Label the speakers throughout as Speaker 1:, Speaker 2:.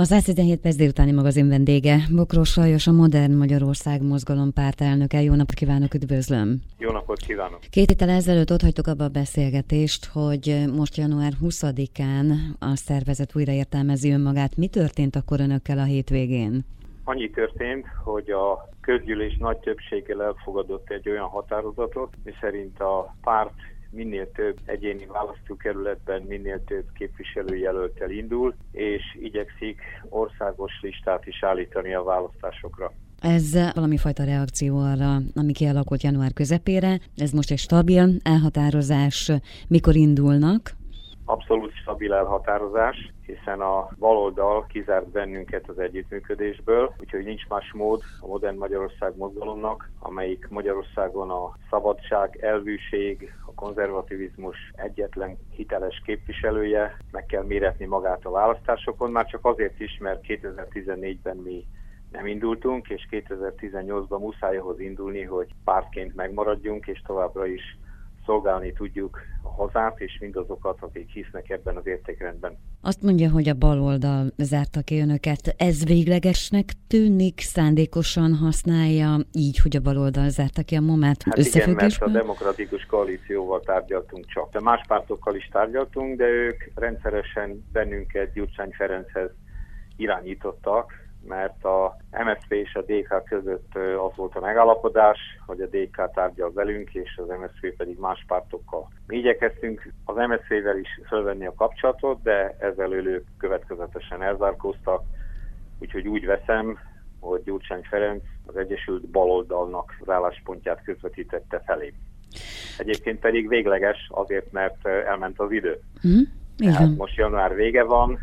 Speaker 1: A 117 perc délutáni magazin vendége, Bokros Lajos, a Modern Magyarország mozgalom pártelnöke. Jó napot kívánok, üdvözlöm!
Speaker 2: Jó napot kívánok!
Speaker 1: Két héttel ezelőtt ott hagytuk abba a beszélgetést, hogy most január 20-án a szervezet újraértelmezi önmagát. Mi történt akkor önökkel a hétvégén?
Speaker 2: Annyi történt, hogy a közgyűlés nagy többséggel elfogadott egy olyan határozatot, miszerint a párt minél több egyéni választókerületben minél több képviselőjelöltel indul, és igyekszik országos listát is állítani a választásokra.
Speaker 1: Ez valami fajta reakció arra, ami kialakult január közepére. Ez most egy stabil elhatározás. Mikor indulnak?
Speaker 2: Abszolút stabil elhatározás hiszen a baloldal kizárt bennünket az együttműködésből, úgyhogy nincs más mód a modern Magyarország mozgalomnak, amelyik Magyarországon a szabadság, elvűség, a konzervativizmus egyetlen hiteles képviselője, meg kell méretni magát a választásokon, már csak azért is, mert 2014-ben mi nem indultunk, és 2018-ban muszáj ahhoz indulni, hogy pártként megmaradjunk, és továbbra is szolgálni tudjuk a hazát és mindazokat, akik hisznek ebben az értékrendben.
Speaker 1: Azt mondja, hogy a baloldal zárta ki önöket. Ez véglegesnek tűnik, szándékosan használja így, hogy a baloldal zárta ki a momát
Speaker 2: hát igen, mert a demokratikus koalícióval tárgyaltunk csak. De más pártokkal is tárgyaltunk, de ők rendszeresen bennünket Gyurcsány Ferenchez irányítottak, mert a MSZP és a DK között az volt a megállapodás, hogy a DK tárgyal velünk, és az MSZP pedig más pártokkal. Mi igyekeztünk az MSZP-vel is fölvenni a kapcsolatot, de ezzel ők következetesen elzárkóztak, úgyhogy úgy veszem, hogy Gyurcsány Ferenc az Egyesült Baloldalnak az álláspontját közvetítette felé. Egyébként pedig végleges azért, mert elment az idő. Mm, hát most január vége van,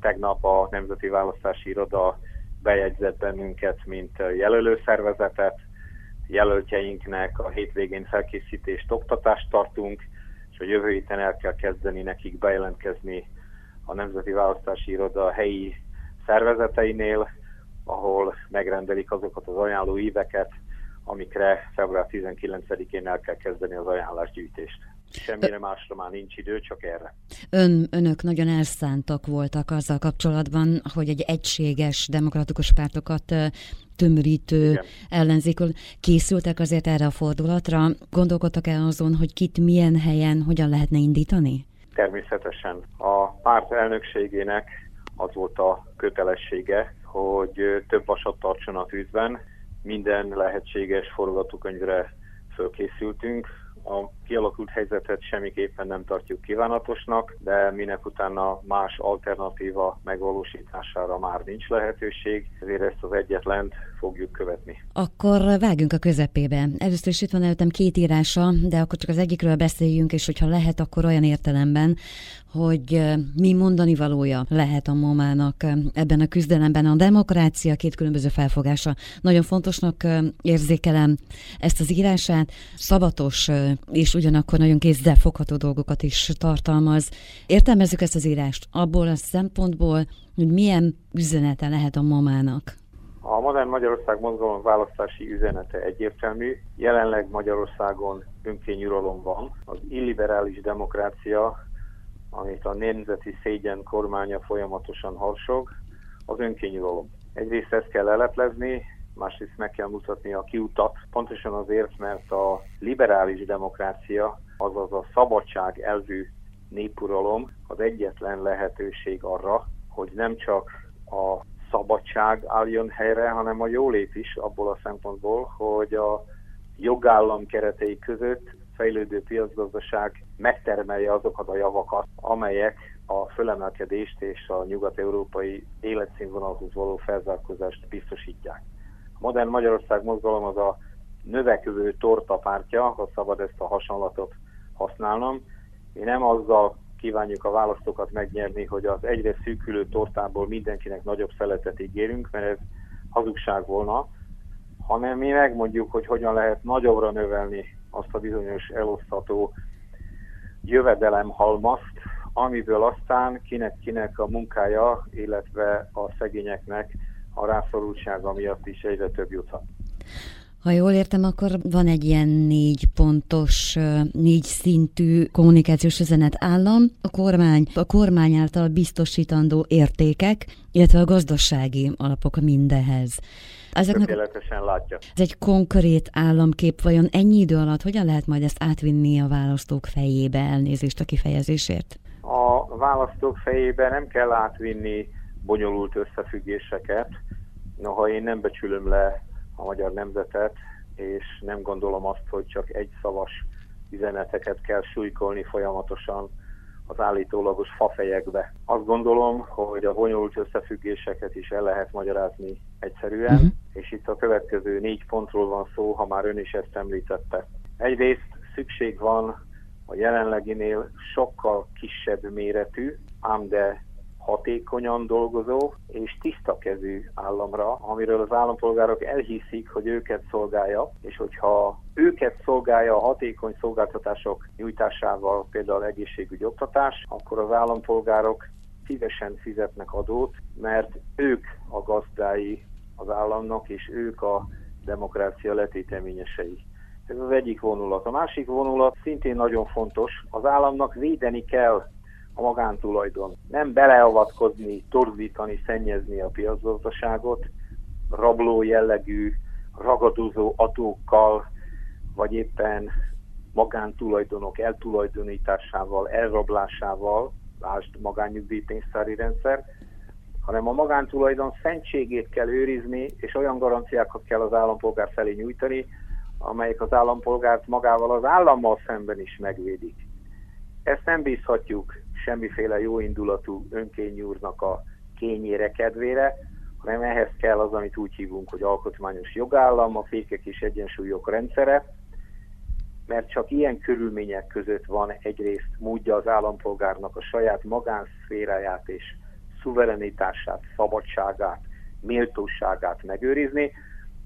Speaker 2: tegnap a Nemzeti Választási Iroda bejegyzett bennünket, mint jelölőszervezetet. Jelöltjeinknek a hétvégén felkészítést, oktatást tartunk, és a jövő héten el kell kezdeni nekik bejelentkezni a Nemzeti Választási Iroda helyi szervezeteinél, ahol megrendelik azokat az ajánló éveket, amikre február 19-én el kell kezdeni az ajánlásgyűjtést. Semmire másra már nincs idő, csak erre.
Speaker 1: Ön, önök nagyon elszántak voltak azzal kapcsolatban, hogy egy egységes demokratikus pártokat tömörítő Igen. ellenzékül készültek azért erre a fordulatra. Gondolkodtak el azon, hogy kit milyen helyen, hogyan lehetne indítani?
Speaker 2: Természetesen. A párt elnökségének az volt a kötelessége, hogy több vasat tartson a tűzben, minden lehetséges forgatókönyvre fölkészültünk, a kialakult helyzetet semmiképpen nem tartjuk kívánatosnak, de minek utána más alternatíva megvalósítására már nincs lehetőség, ezért ezt az egyetlen fogjuk követni.
Speaker 1: Akkor vágjunk a közepébe. Először is itt van előttem két írása, de akkor csak az egyikről beszéljünk, és hogyha lehet, akkor olyan értelemben, hogy mi mondani valója lehet a momának ebben a küzdelemben. A demokrácia két különböző felfogása. Nagyon fontosnak érzékelem ezt az írását, szabatos és ugyanakkor nagyon fogható dolgokat is tartalmaz. Értelmezzük ezt az írást abból a szempontból, hogy milyen üzenete lehet a mamának.
Speaker 2: A Modern Magyarország mozgalom választási üzenete egyértelmű. Jelenleg Magyarországon önkényuralom van. Az illiberális demokrácia, amit a nemzeti szégyen kormánya folyamatosan harsog, az önkényuralom. Egyrészt ezt kell eleplezni, másrészt meg kell mutatni a kiutat, pontosan azért, mert a liberális demokrácia, azaz a szabadság elvű népuralom az egyetlen lehetőség arra, hogy nem csak a szabadság álljon helyre, hanem a jólét is abból a szempontból, hogy a jogállam keretei között fejlődő piacgazdaság megtermelje azokat a javakat, amelyek a fölemelkedést és a nyugat-európai életszínvonalhoz való felzárkózást biztosítják. A modern Magyarország mozgalom az a növekvő torta pártja, ha szabad ezt a hasonlatot használnom. Mi nem azzal kívánjuk a választókat megnyerni, hogy az egyre szűkülő tortából mindenkinek nagyobb szeletet ígérünk, mert ez hazugság volna, hanem mi megmondjuk, hogy hogyan lehet nagyobbra növelni azt a bizonyos elosztató jövedelemhalmazt, amiből aztán kinek-kinek a munkája, illetve a szegényeknek a rászorultsága miatt is egyre több juthat.
Speaker 1: Ha jól értem, akkor van egy ilyen négy pontos, négy szintű kommunikációs üzenet állam, a kormány, a kormány által biztosítandó értékek, illetve a gazdasági alapok mindenhez.
Speaker 2: Ezeknek, Tökéletesen látja.
Speaker 1: Ez egy konkrét államkép, vajon ennyi idő alatt hogyan lehet majd ezt átvinni a választók fejébe, elnézést a kifejezésért?
Speaker 2: A választók fejébe nem kell átvinni bonyolult összefüggéseket, noha én nem becsülöm le a magyar nemzetet, és nem gondolom azt, hogy csak egy szavas üzeneteket kell súlykolni folyamatosan az állítólagos fafejekbe. Azt gondolom, hogy a bonyolult összefüggéseket is el lehet magyarázni egyszerűen, uh-huh. és itt a következő négy pontról van szó, ha már ön is ezt említette. Egyrészt szükség van a jelenleginél sokkal kisebb méretű, ám de hatékonyan dolgozó és tiszta kezű államra, amiről az állampolgárok elhiszik, hogy őket szolgálja, és hogyha őket szolgálja a hatékony szolgáltatások nyújtásával, például egészségügyi oktatás, akkor az állampolgárok szívesen fizetnek adót, mert ők a gazdái az államnak, és ők a demokrácia letéteményesei. Ez az egyik vonulat. A másik vonulat szintén nagyon fontos, az államnak védeni kell a magántulajdon. Nem beleavatkozni, torzítani, szennyezni a piacgazdaságot, rabló jellegű, ragadozó adókkal, vagy éppen magántulajdonok eltulajdonításával, elrablásával, lásd magánnyugdíjpénztári rendszer, hanem a magántulajdon szentségét kell őrizni, és olyan garanciákat kell az állampolgár felé nyújtani, amelyek az állampolgárt magával az állammal szemben is megvédik. Ezt nem bízhatjuk semmiféle jóindulatú önkényúrnak a kényére, kedvére, hanem ehhez kell az, amit úgy hívunk, hogy alkotmányos jogállam, a fékek és egyensúlyok rendszere, mert csak ilyen körülmények között van egyrészt módja az állampolgárnak a saját magánszféráját és szuverenitását, szabadságát, méltóságát megőrizni,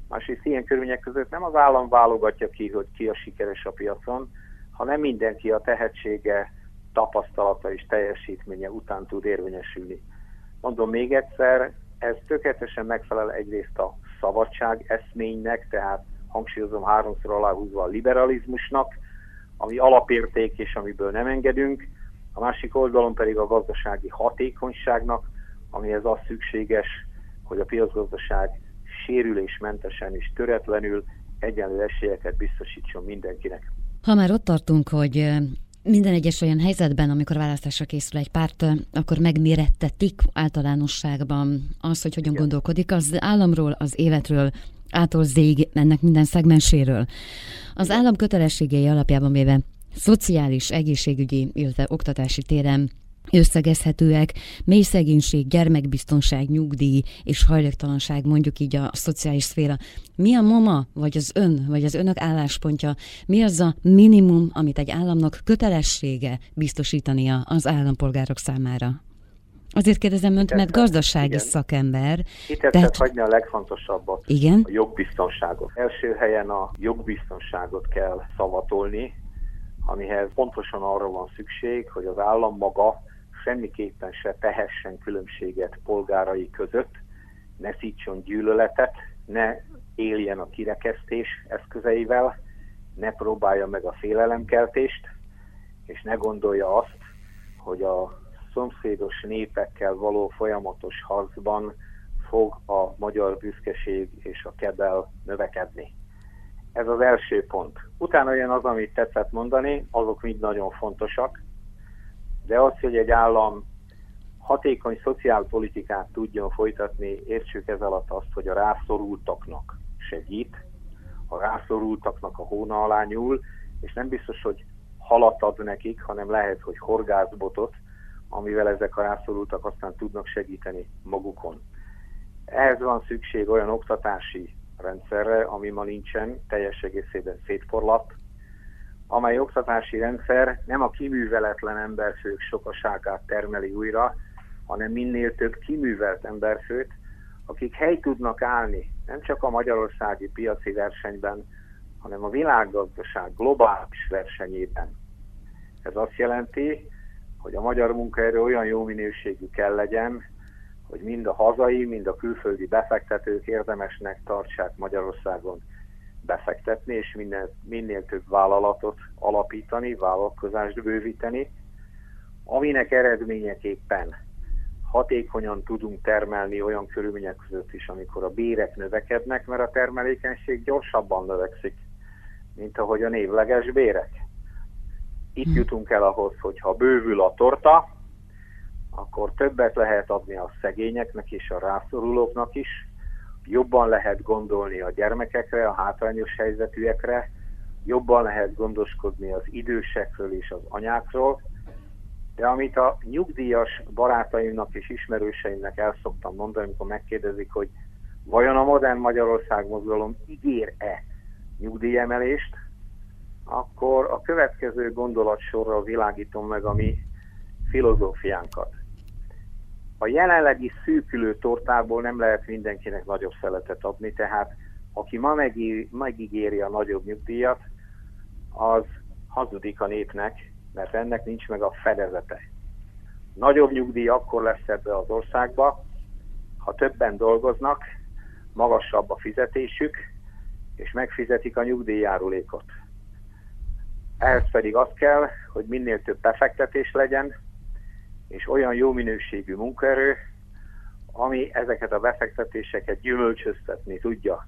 Speaker 2: másrészt ilyen körülmények között nem az állam válogatja ki, hogy ki a sikeres a piacon, hanem mindenki a tehetsége, tapasztalata és teljesítménye után tud érvényesülni. Mondom még egyszer, ez tökéletesen megfelel egyrészt a szabadság eszménynek, tehát hangsúlyozom háromszor aláhúzva a liberalizmusnak, ami alapérték és amiből nem engedünk, a másik oldalon pedig a gazdasági hatékonyságnak, amihez az szükséges, hogy a piacgazdaság sérülésmentesen és töretlenül egyenlő esélyeket biztosítson mindenkinek.
Speaker 1: Ha már ott tartunk, hogy minden egyes olyan helyzetben, amikor választásra készül egy párt, akkor megmérettetik általánosságban az, hogy hogyan Igen. gondolkodik az államról, az életről, ától zég ennek minden szegmenséről. Az állam kötelességei alapjában véve szociális, egészségügyi, illetve oktatási téren összegezhetőek, mély szegénység, gyermekbiztonság, nyugdíj és hajléktalanság, mondjuk így a szociális szféra. Mi a mama, vagy az ön, vagy az önök álláspontja? Mi az a minimum, amit egy államnak kötelessége biztosítania az állampolgárok számára? Azért kérdezem önt, mert gazdasági igen. szakember.
Speaker 2: Itt tehát... hagyni a legfontosabbat, igen? a jogbiztonságot. Első helyen a jogbiztonságot kell szavatolni, amihez pontosan arra van szükség, hogy az állam maga semmiképpen se tehessen különbséget polgárai között, ne szítson gyűlöletet, ne éljen a kirekesztés eszközeivel, ne próbálja meg a félelemkeltést, és ne gondolja azt, hogy a szomszédos népekkel való folyamatos harcban fog a magyar büszkeség és a kebel növekedni. Ez az első pont. Utána jön az, amit tetszett mondani, azok mind nagyon fontosak, de az, hogy egy állam hatékony szociálpolitikát tudjon folytatni, értsük ez alatt azt, hogy a rászorultaknak segít, a rászorultaknak a hóna alá nyúl, és nem biztos, hogy halat ad nekik, hanem lehet, hogy horgászbotot, amivel ezek a rászorultak aztán tudnak segíteni magukon. Ehhez van szükség olyan oktatási rendszerre, ami ma nincsen, teljes egészében szétforlatt, amely oktatási rendszer nem a kiműveletlen emberfők sokaságát termeli újra, hanem minél több kiművelt emberfőt, akik hely tudnak állni nem csak a magyarországi piaci versenyben, hanem a világgazdaság globális versenyében. Ez azt jelenti, hogy a magyar munkaerő olyan jó minőségű kell legyen, hogy mind a hazai, mind a külföldi befektetők érdemesnek tartsák Magyarországon befektetni, és minél, minél több vállalatot alapítani, vállalkozást bővíteni, aminek eredményeképpen hatékonyan tudunk termelni olyan körülmények között is, amikor a bérek növekednek, mert a termelékenység gyorsabban növekszik, mint ahogy a névleges bérek. Itt hm. jutunk el ahhoz, hogy ha bővül a torta, akkor többet lehet adni a szegényeknek és a rászorulóknak is, jobban lehet gondolni a gyermekekre, a hátrányos helyzetűekre, jobban lehet gondoskodni az idősekről és az anyákról, de amit a nyugdíjas barátaimnak és ismerőseimnek el szoktam mondani, amikor megkérdezik, hogy vajon a modern Magyarország mozgalom ígér-e nyugdíjemelést, akkor a következő gondolatsorral világítom meg a mi filozófiánkat. A jelenlegi szűkülő tortából nem lehet mindenkinek nagyobb szeletet adni, tehát aki ma megígéri a nagyobb nyugdíjat, az hazudik a népnek, mert ennek nincs meg a fedezete. Nagyobb nyugdíj akkor lesz ebbe az országba, ha többen dolgoznak, magasabb a fizetésük, és megfizetik a nyugdíjjárulékot. Ehhez pedig az kell, hogy minél több befektetés legyen, és olyan jó minőségű munkaerő, ami ezeket a befektetéseket gyümölcsöztetni tudja.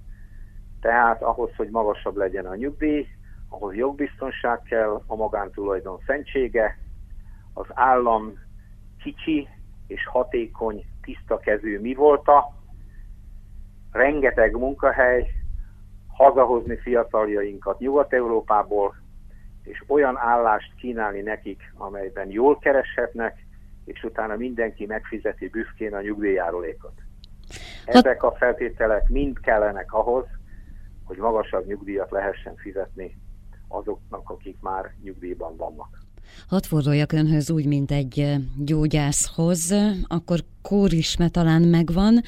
Speaker 2: Tehát ahhoz, hogy magasabb legyen a nyugdíj, ahhoz jogbiztonság kell, a magántulajdon szentsége, az állam kicsi és hatékony, tiszta kezű mi volta, rengeteg munkahely, hazahozni fiataljainkat Nyugat-Európából, és olyan állást kínálni nekik, amelyben jól kereshetnek, és utána mindenki megfizeti büszkén a nyugdíjjárulékot. Ezek a feltételek mind kellenek ahhoz, hogy magasabb nyugdíjat lehessen fizetni azoknak, akik már nyugdíjban vannak.
Speaker 1: Hadd forduljak önhöz úgy, mint egy gyógyászhoz, akkor kórisme talán megvan.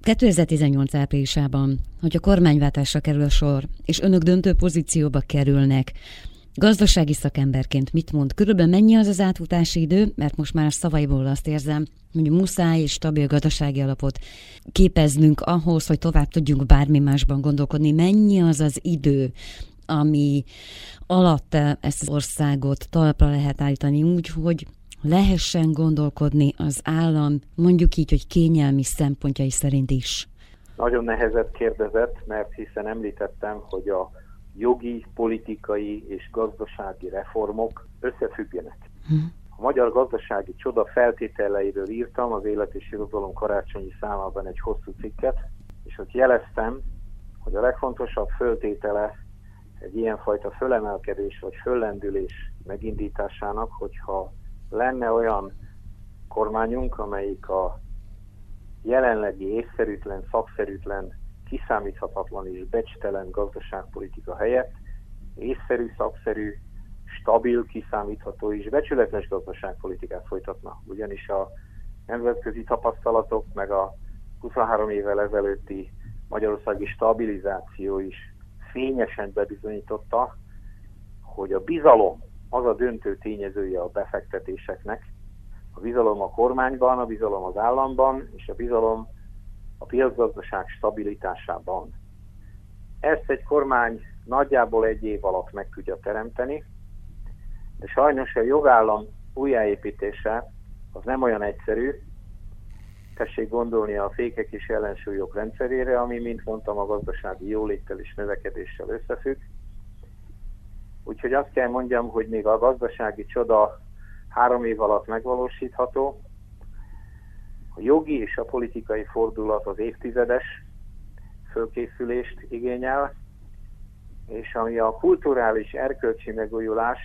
Speaker 1: 2018 áprilisában, hogy a kormányváltásra kerül a sor, és önök döntő pozícióba kerülnek, Gazdasági szakemberként mit mond? Körülbelül mennyi az az átfutási idő? Mert most már szavaiból azt érzem, hogy muszáj és stabil gazdasági alapot képeznünk ahhoz, hogy tovább tudjunk bármi másban gondolkodni. Mennyi az az idő, ami alatt ezt az országot talpra lehet állítani úgy, hogy lehessen gondolkodni az állam, mondjuk így, hogy kényelmi szempontjai szerint is?
Speaker 2: Nagyon nehezett kérdezett, mert hiszen említettem, hogy a jogi, politikai és gazdasági reformok összefüggenek. Hm. A magyar gazdasági csoda feltételeiről írtam az Élet és Irodalom karácsonyi számában egy hosszú cikket, és ott jeleztem, hogy a legfontosabb föltétele egy ilyenfajta fölemelkedés vagy föllendülés megindításának, hogyha lenne olyan kormányunk, amelyik a jelenlegi észszerűtlen, szakszerűtlen kiszámíthatatlan és becstelen gazdaságpolitika helyett észszerű, szakszerű, stabil, kiszámítható és becsületes gazdaságpolitikát folytatna. Ugyanis a nemzetközi tapasztalatok, meg a 23 évvel ezelőtti magyarországi stabilizáció is fényesen bebizonyította, hogy a bizalom az a döntő tényezője a befektetéseknek. A bizalom a kormányban, a bizalom az államban, és a bizalom a piacgazdaság stabilitásában. Ezt egy kormány nagyjából egy év alatt meg tudja teremteni, de sajnos a jogállam újjáépítése az nem olyan egyszerű. Tessék gondolni a fékek és ellensúlyok rendszerére, ami, mint mondtam, a gazdasági jóléttel és növekedéssel összefügg. Úgyhogy azt kell mondjam, hogy még a gazdasági csoda három év alatt megvalósítható, a jogi és a politikai fordulat az évtizedes fölkészülést igényel, és ami a kulturális erkölcsi megújulás,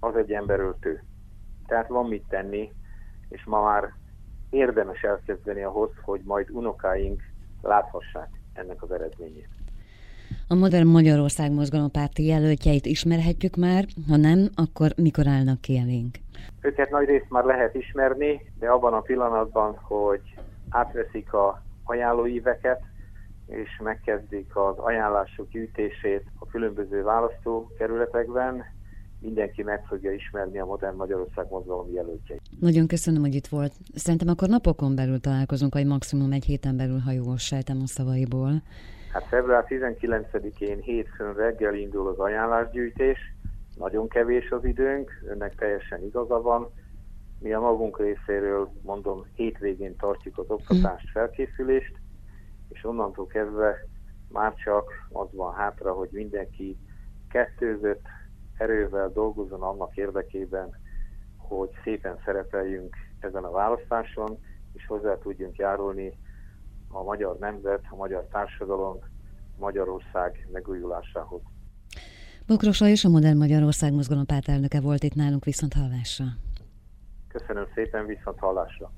Speaker 2: az egy emberöltő. Tehát van mit tenni, és ma már érdemes elkezdeni ahhoz, hogy majd unokáink láthassák ennek az eredményét.
Speaker 1: A Modern Magyarország mozgalompárti jelöltjeit ismerhetjük már, ha nem, akkor mikor állnak ki elénk?
Speaker 2: Őket nagy részt már lehet ismerni, de abban a pillanatban, hogy átveszik a ajánlóíveket, és megkezdik az ajánlások gyűjtését a különböző választókerületekben, mindenki meg fogja ismerni a Modern Magyarország mozgalom jelöltjeit.
Speaker 1: Nagyon köszönöm, hogy itt volt. Szerintem akkor napokon belül találkozunk, vagy maximum egy héten belül, ha jól sejtem a szavaiból.
Speaker 2: Hát február 19-én hétfőn reggel indul az ajánlásgyűjtés, nagyon kevés az időnk, önnek teljesen igaza van. Mi a magunk részéről, mondom, hétvégén tartjuk az oktatást, felkészülést, és onnantól kezdve már csak az van hátra, hogy mindenki kettőzött erővel dolgozzon annak érdekében, hogy szépen szerepeljünk ezen a választáson, és hozzá tudjunk járulni a magyar nemzet, a magyar társadalom, Magyarország megújulásához.
Speaker 1: Bokros és a Modern Magyarország mozgalom pártelnöke volt itt nálunk viszont hallásra.
Speaker 2: Köszönöm szépen, viszont hallásra.